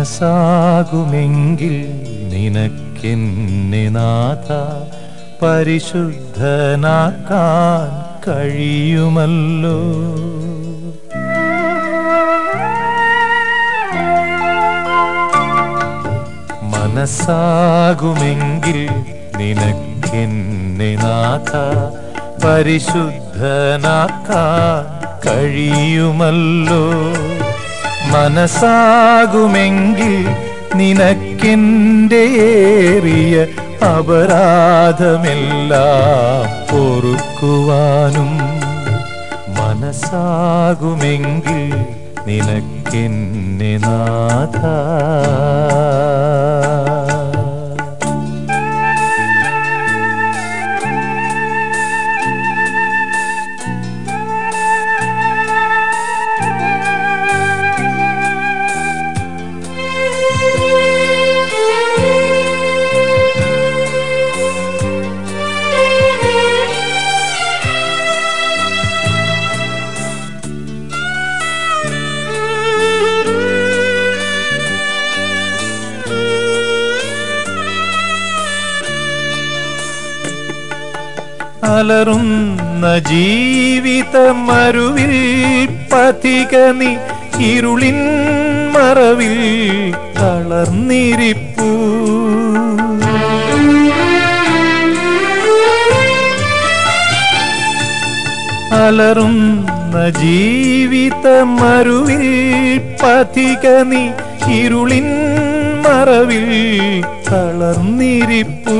മനസ്സാകുമെങ്കിൽ നിനക്കെന്നെ നാഥ പരിശുദ്ധനാക്കാൻ കഴിയുമല്ലോ. മനസ്സാകുമെങ്കിൽ നിനക്കെന്നെ നാഥ പരിശുദ്ധനാക്കാൻ കഴിയുമല്ലോ. മനസ്സാകുമെങ്കിൽ നിനക്കിന്റെ ഏറിയ അപരാധമെല്ലാം പൊറുക്കുവാനും മനസ്സാകുമെങ്കിൽ നിനക്കെന്നെ നാഥ. അലറുന്ന പതിക നീ ഇരുളിൻ മറവിൽ തളർന്നിരിപ്പൂ. അലറുന്ന പതിക നീ ഇരുളിൻ മറവിൽ തളർന്നിരിപ്പൂ.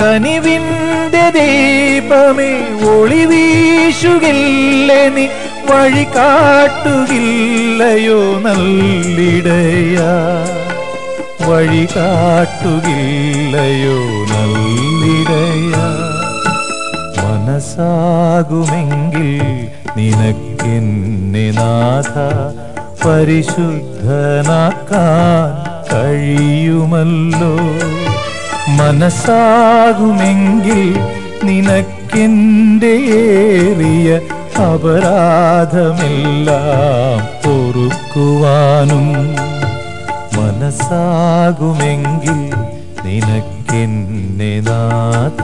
കനിവിന്റെ ദീപമേ ഒളി വീശുകില്ലേ നീ? വഴി കാട്ടുകില്ലയോ നല്ലിടയ? വഴി കാട്ടുകില്ലയോ നല്ലിടയ? മനസ്സാകുമെങ്കിൽ നിനക്കെന്നെ നാഥ പരിശുദ്ധനാക്കാൻ കഴിയുമല്ലോ മനസ്സാകുമെങ്കിൽ നിനക്കെന്റെ ഏറിയ അപരാധമെല്ലാം പൊറുക്കുവാനും മനസ്സാകുമെങ്കിൽ നിനക്കെന്നെ നാഥ.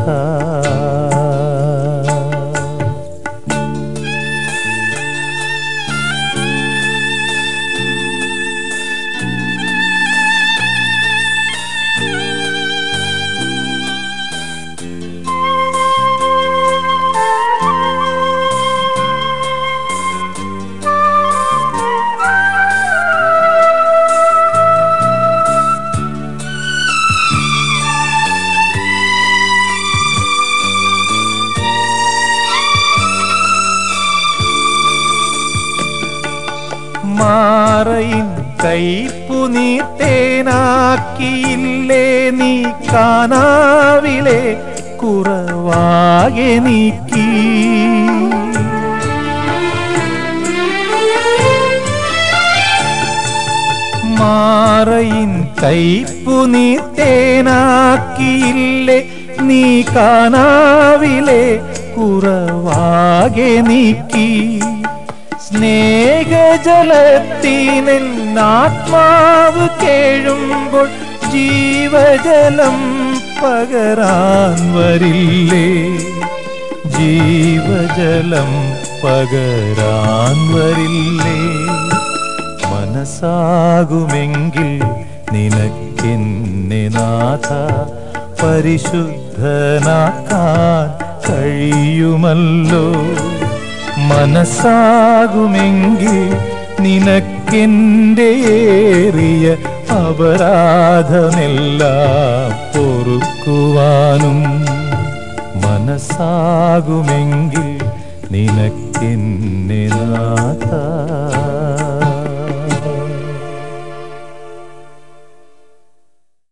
മാറയിൻ കൈപ്പു നീ തേനാക്കിയില്ലേ? നീ കാനാവിലെ കുറവാകെ നീക്കി. മാറയിൻ കൈപ്പു നീ തേനാക്കിയില്ലേ? നീ കാനാവിലെ കുറവാകെ നീക്കി. സ്നേഹജലത്തിനാത്മാവ് കേഴുമ്പോൾ ജീവജലം പകരാൻ വരില്ലേ? ജീവജലം പകരാൻ വരില്ലേ? മനസ്സാകുമെങ്കിൽ നിനക്കെന്നെ നാഥ പരിശുദ്ധനാക്കാൻ കഴിയുമല്ലോ. മനസ്സാകുമെങ്കിൽ നിനക്കെന്റെ ഏറിയ അപരാധമെല്ലാം പൊറുക്കുവാനും മനസ്സാകുമെങ്കിൽ